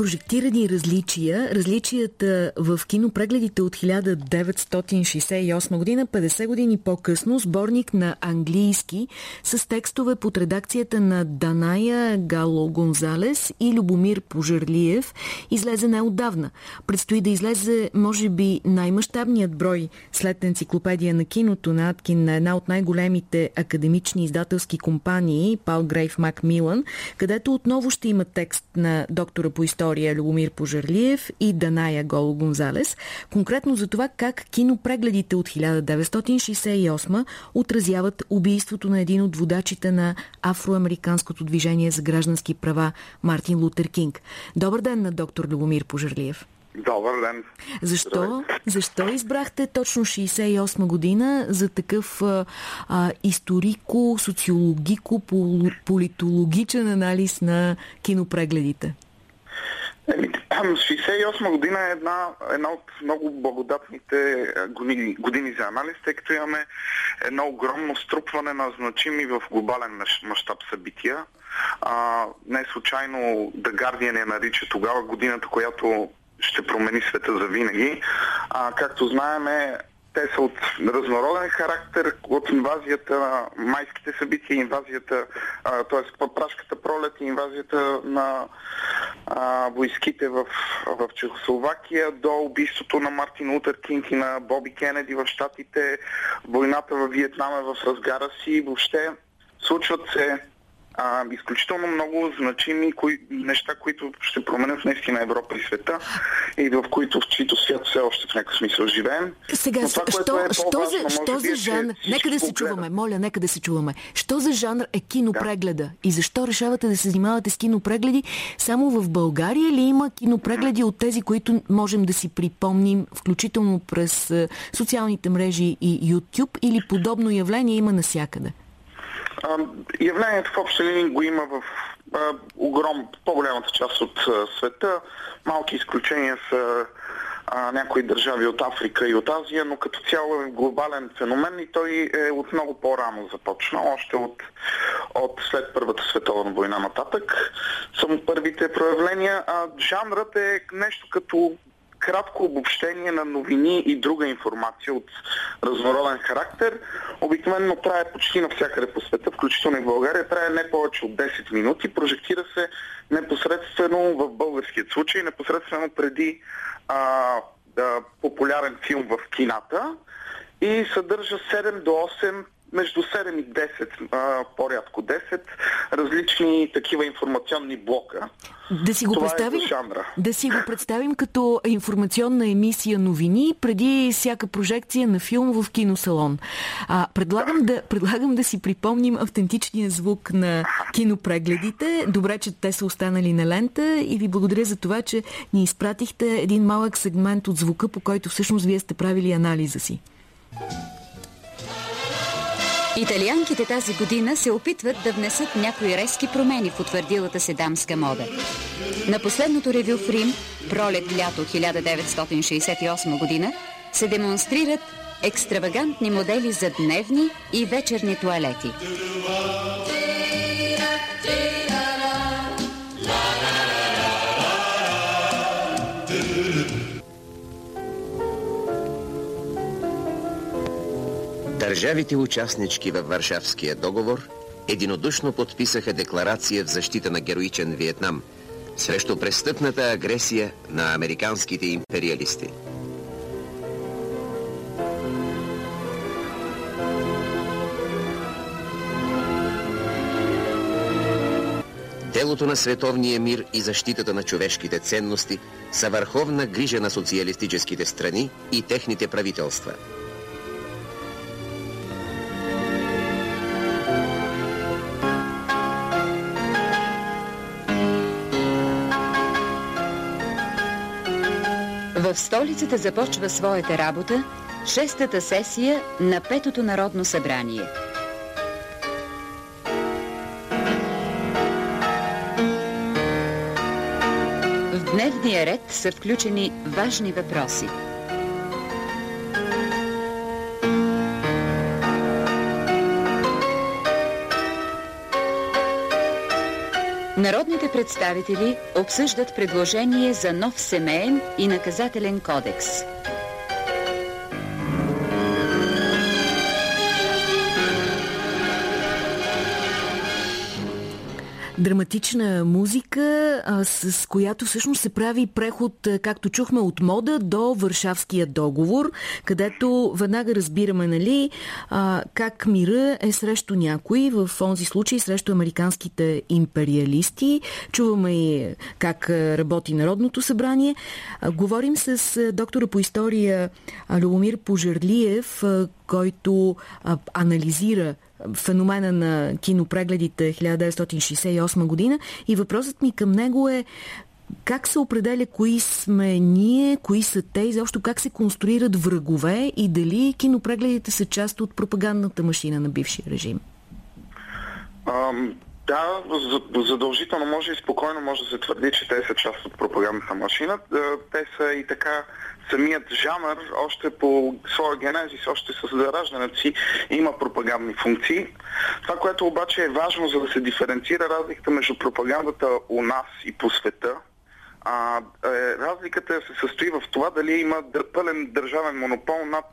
прожектирани различия. Различията в кинопрегледите от 1968 година, 50 години по-късно, сборник на английски с текстове под редакцията на Даная Гало Гонзалес и Любомир Пожерлиев, излезе неотдавна. Предстои да излезе, може би, най-мащабният брой след енциклопедия на киното на Аткин на една от най-големите академични издателски компании, Пал Грейв Макмилан, където отново ще има текст на доктора по история Любомир Пожарлиев и Даная Голо Гонзалес, конкретно за това как кинопрегледите от 1968 отразяват убийството на един от водачите на афроамериканското движение за граждански права Мартин Лутер Кинг. Добър ден на доктор Любомир Пожарлиев. Добър ден. Защо, защо избрахте точно 68 година за такъв а, историко, социологико, политологичен анализ на кинопрегледите? 68 година е една, една от много благодатните години, години за анализ, тъй като имаме едно огромно струпване на значими в глобален мащаб събития. А, не случайно The Guardian я нарича тогава годината, която ще промени света за винаги. А, както знаем, те са от разнороден характер, от инвазията на майските събития, инвазията, т.е. прашката пролет инвазията на а, войските в, в Чехословакия до убийството на Мартин Лутер Кинг и на Боби Кенеди в Штатите, войната в Виетнам е в разгара си. Въобще случват се а, изключително много значими кои, неща, които ще променят наистина Европа и света и в които в чието свят все още в някакъв смисъл живеем. Сега, това, що, е що, за, що за е, жанр, нека да се чуваме, моля, нека да се чуваме. Що за жанр е кинопрегледа да. и защо решавате да се занимавате с кинопрегледи? Само в България ли има кинопрегледи от тези, които можем да си припомним, включително през социалните мрежи и YouTube или подобно явление има насякъде? Явлението в обща линия го има в огром, по-голямата част от света. Малки изключения са а, някои държави от Африка и от Азия, но като цяло е глобален феномен и той е от много по-рано започна, още от, от след Първата световна война нататък. Само първите проявления. А, жанрът е нещо като кратко обобщение на новини и друга информация от разнороден характер. Обикновено трае почти навсякъде по света, включително и в България. Трае не повече от 10 минути. Прожектира се непосредствено в българският случай, непосредствено преди а, да, популярен филм в кината и съдържа 7 до 8 между 7 и 10, по-рядко 10, различни такива информационни блока. Да си, го Това е представим, е да си го представим като информационна емисия новини преди всяка прожекция на филм в киносалон. А, предлагам, да. Да, предлагам да си припомним автентичния звук на кинопрегледите. Добре, че те са останали на лента и ви благодаря за това, че ни изпратихте един малък сегмент от звука, по който всъщност вие сте правили анализа си. Италианките тази година се опитват да внесат някои резки промени в утвърдилата се дамска мода. На последното ревю в Рим, пролет-лято 1968 година, се демонстрират екстравагантни модели за дневни и вечерни туалети. Държавите участнички във Варшавския договор единодушно подписаха декларация в защита на героичен Виетнам срещу престъпната агресия на американските империалисти. Делото на световния мир и защитата на човешките ценности са върховна грижа на социалистическите страни и техните правителства – В столицата започва своята работа шестата сесия на Петото Народно събрание. В дневния ред са включени важни въпроси. Народните представители обсъждат предложение за нов семейен и наказателен кодекс. Драматична музика, с която всъщност се прави преход, както чухме, от мода до Варшавския договор, където веднага разбираме, нали, как мира е срещу някой, в онзи случай срещу американските империалисти. Чуваме и как работи Народното събрание. Говорим с доктора по история Любомир Пожарлиев, който анализира феномена на кинопрегледите 1968 година и въпросът ми към него е как се определя кои сме ние, кои са те и заобщо как се конструират врагове и дали кинопрегледите са част от пропагандната машина на бившия режим? Um... Да, задължително може и спокойно може да се твърди, че те са част от пропагандната машина. Те са и така самият жанр, още по своя генезис, още с зараждането си, има пропагандни функции. Това, което обаче е важно, за да се диференцира разликата между пропагандата у нас и по света, а, е, разликата се състои в това дали има пълен държавен монопол над,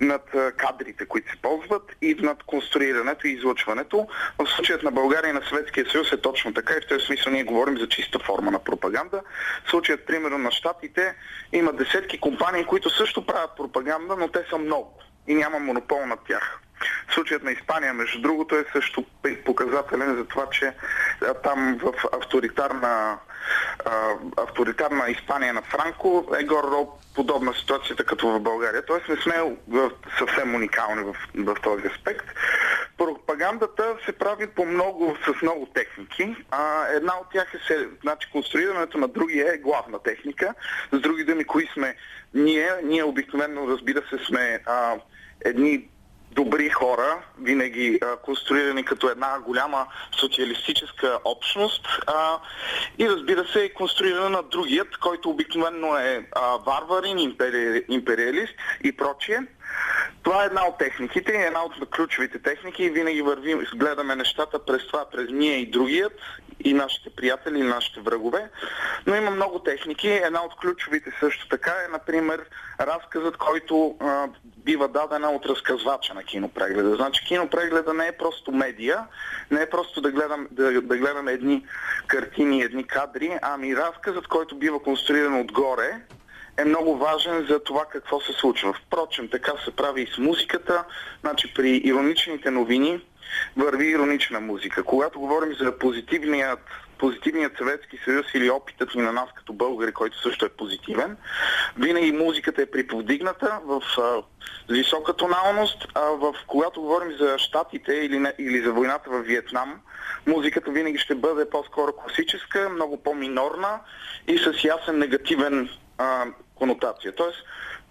над кадрите, които се ползват и над конструирането и излъчването. В случаят на България и на Съветския съюз е точно така и в този смисъл ние говорим за чиста форма на пропаганда. В случаят, примерно, на щатите има десетки компании, които също правят пропаганда, но те са много и няма монопол над тях. Случаят на Испания, между другото, е също показателен за това, че там в авторитарна, авторитарна Испания на Франко е горе подобна ситуацията като в България. Тоест не сме съвсем уникални в, в този аспект. Пропагандата се прави по много, с много техники. А, една от тях е се, значи, конструирането на другия е главна техника. С други думи, кои сме ние? Ние обикновено, разбира се, сме а, едни добри хора, винаги а, конструирани като една голяма социалистическа общност а, и разбира се е конструирана на другият, който обикновено е а, варварин, импери, империалист и прочие. Това е една от техниките, една от ключовите техники и винаги вървим, гледаме нещата през това, през ние и другият, и нашите приятели, и нашите врагове. Но има много техники. Една от ключовите също така е, например, разказът, който а, бива дадена от разказвача на кинопрегледа. Значи кинопрегледа не е просто медия, не е просто да, гледам, да, да гледаме едни картини, едни кадри, ами разказът, който бива конструиран отгоре, е много важен за това какво се случва. Впрочем, така се прави и с музиката. Значи при ироничните новини върви иронична музика. Когато говорим за позитивният позитивният Съветски съюз или опитът ни на нас като българи, който също е позитивен. Винаги музиката е приповдигната в а, висока тоналност, а в, когато говорим за щатите или, или за войната в Виетнам, музиката винаги ще бъде по-скоро класическа, много по-минорна и с ясен негативен а, конотация. Тоест,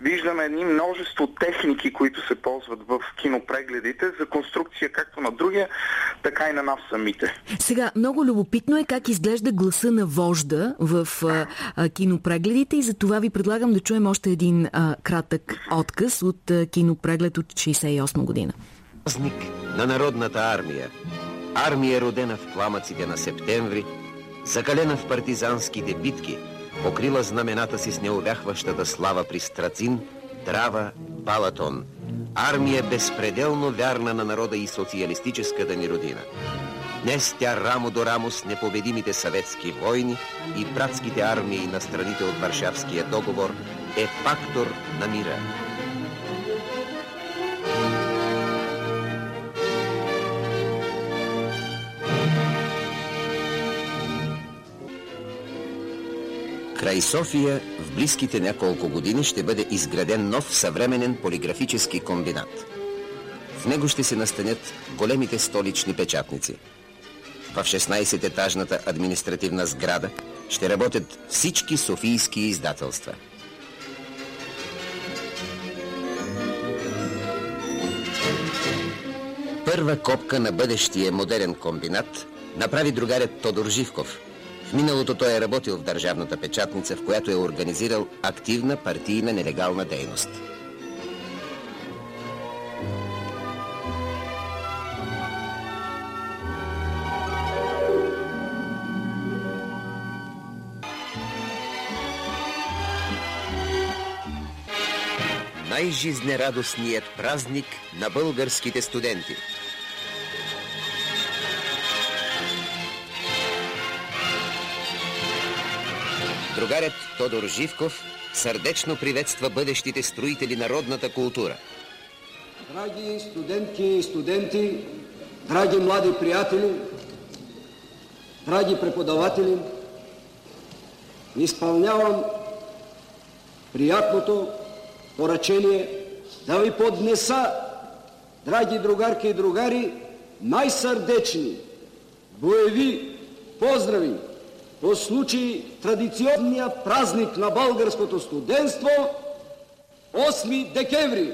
виждаме едни множество техники, които се ползват в кинопрегледите за конструкция както на другия, така и на нас самите. Сега, много любопитно е как изглежда гласа на вожда в а, а, кинопрегледите и за това ви предлагам да чуем още един а, кратък отказ от а, кинопреглед от 68 година. Празник на Народната армия. Армия родена в пламъците на септември, закалена в партизанските битки – покрила знамената си с неувяхващата слава при Страцин, Драва, Балатон. Армия безпределно вярна на народа и социалистическата ни родина. Днес тя рамо до рамо с непобедимите съветски войни и братските армии на страните от Варшавския договор е фактор на мира. Край София в близките няколко години ще бъде изграден нов съвременен полиграфически комбинат. В него ще се настанят големите столични печатници. В 16-етажната административна сграда ще работят всички софийски издателства. Първа копка на бъдещия модерен комбинат направи другарят Тодор Живков – в миналото той е работил в държавната печатница, в която е организирал активна партийна нелегална дейност. най-жизнерадостният празник на българските студенти – Другарят Тодор Живков сърдечно приветства бъдещите строители на родната култура. Драги студентки и студенти, драги млади приятели, драги преподаватели, изпълнявам приятното поръчение да ви поднеса, драги другарки и другари, най-сърдечни, боеви поздрави по случай традиционния празник на българското студентство 8 декември.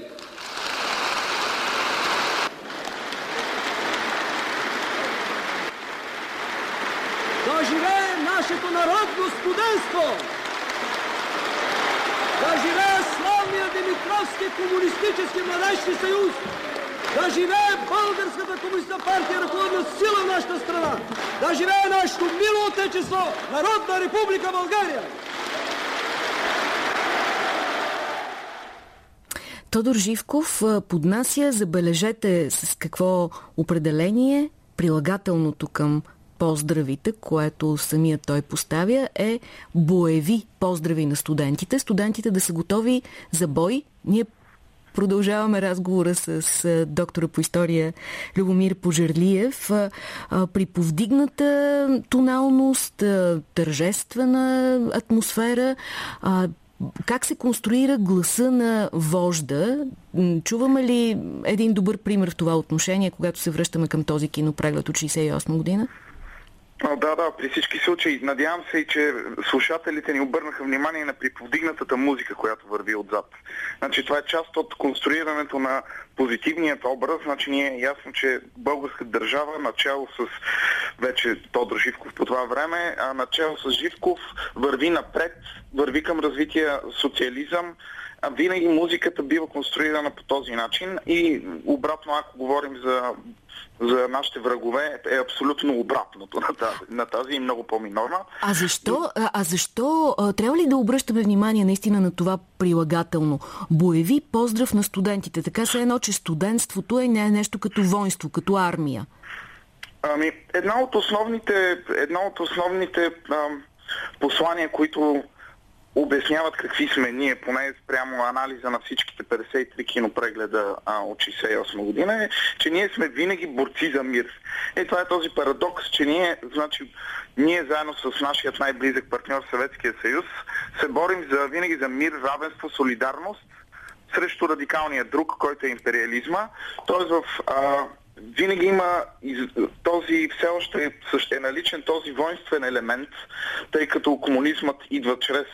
Да живее нашето народно студентство! Да живее славния Димитровски комунистически младежки съюз! Да живее Българската комунистическа партия, ръководна сила в нашата страна! Да живее нашето мило отечество, Народна република България! Тодор Живков поднася, забележете с какво определение, прилагателното към поздравите, което самият той поставя, е боеви поздрави на студентите. Студентите да са готови за бой. Ние Продължаваме разговора с доктора по история Любомир Пожерлиев. При повдигната тоналност, тържествена атмосфера, как се конструира гласа на вожда? Чуваме ли един добър пример в това отношение, когато се връщаме към този кинопреглед от 68 година? О, да, да, при всички случаи. Надявам се и, че слушателите ни обърнаха внимание на приповдигнатата музика, която върви отзад. Значи, това е част от конструирането на позитивният образ. Значи, ние е ясно, че българска държава, начало с вече Тодор Живков по това време, а начало с Живков върви напред, върви към развитие социализъм, а винаги музиката бива конструирана по този начин и обратно, ако говорим за, за нашите врагове, е абсолютно обратното на тази, на тази и много по-минорна. А защо, а, защо трябва ли да обръщаме внимание наистина на това прилагателно? Боеви поздрав на студентите. Така се едно, че студентството е не нещо като воинство, като армия. Ами, една от основните, една от основните ам, послания, които обясняват какви сме ние, поне спрямо анализа на всичките 53 кинопрегледа а, от 68 година, е, че ние сме винаги борци за мир. Е, това е този парадокс, че ние, значи, ние заедно с нашият най-близък партньор Съветския съюз се борим за, винаги за мир, равенство, солидарност срещу радикалния друг, който е империализма. Тоест в а, винаги има този, все още е наличен този воинствен елемент, тъй като комунизмът идва чрез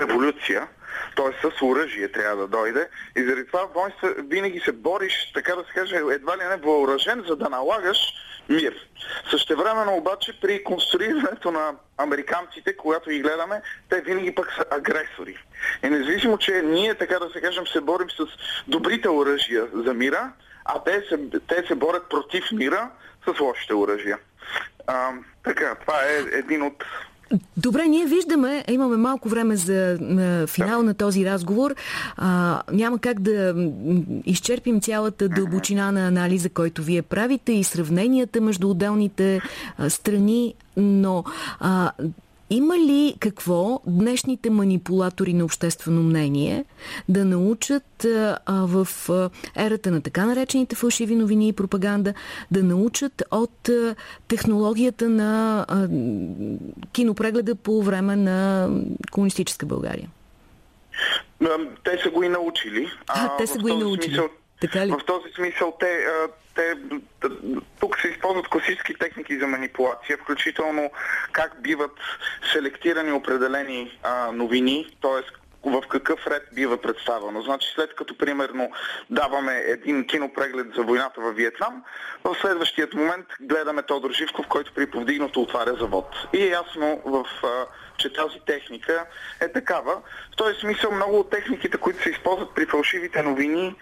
революция, т.е. с оръжие трябва да дойде. И заради това воинство винаги се бориш, така да се каже, едва ли не въоръжен, за да налагаш мир. Същевременно обаче при конструирането на американците, когато ги гледаме, те винаги пък са агресори. И независимо, че ние, така да се кажем, се борим с добрите оръжия за мира, а те се, те се борят против мира с лошите оръжия. А, така, това е един от Добре, ние виждаме, имаме малко време за на финал на този разговор. А, няма как да изчерпим цялата дълбочина на анализа, който вие правите и сравненията между отделните а, страни, но а, има ли какво днешните манипулатори на обществено мнение да научат а, в а, ерата на така наречените фалшиви новини и пропаганда, да научат от а, технологията на а, кинопрегледа по време на комунистическа България? Те са го и научили. А, те са го и научили. Смисъл, така ли? В този смисъл те, те тук се използват класически техники за манипулация, включително как биват селектирани определени а, новини, т.е в какъв ред бива представено. Значи след като примерно даваме един кинопреглед за войната във Виетнам, в следващият момент гледаме Тодор Живков, който при повдигнато отваря завод. И е ясно, в, че тази техника е такава. В този смисъл много от техниките, които се използват при фалшивите новини,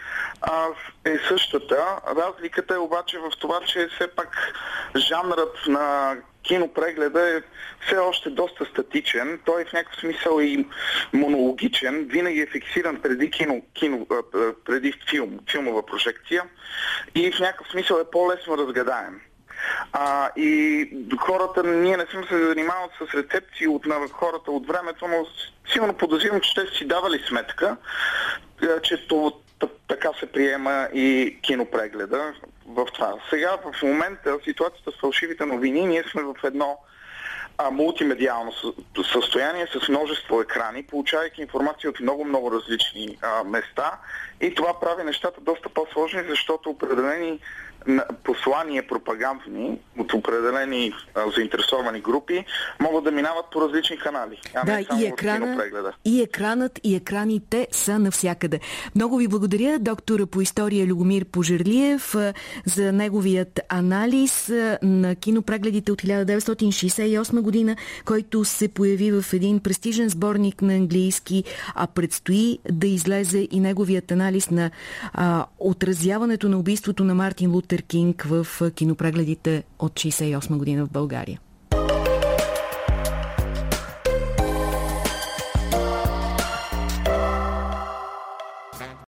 е същата. Разликата е обаче в това, че все пак жанрът на кинопрегледа е все още доста статичен. Той в някакъв смисъл е и монологичен, винаги е фиксиран преди, кино, кино, преди филм, филмова прожекция и в някакъв смисъл е по-лесно разгадаем. А, и хората, ние не сме се занимавали с рецепции от на хората от времето, но силно подозирам, че те си давали сметка, че това, така се приема и кинопрегледа в това. Сега в момента ситуацията с фалшивите новини, ние сме в едно а, мултимедиално състояние с множество екрани, получавайки информация от много-много различни а, места и това прави нещата доста по-сложни, защото определени послания пропагандни от определени а, заинтересовани групи могат да минават по различни канали. А да, и, екрана, и екранът, и екраните са навсякъде. Много ви благодаря, доктора по история Любомир Пожерлиев, за неговият анализ на кинопрегледите от 1968 година, който се появи в един престижен сборник на английски, а предстои да излезе и неговият анализ на а, отразяването на убийството на Мартин Лутер Кинг в кинопрегледите от 68 година в България.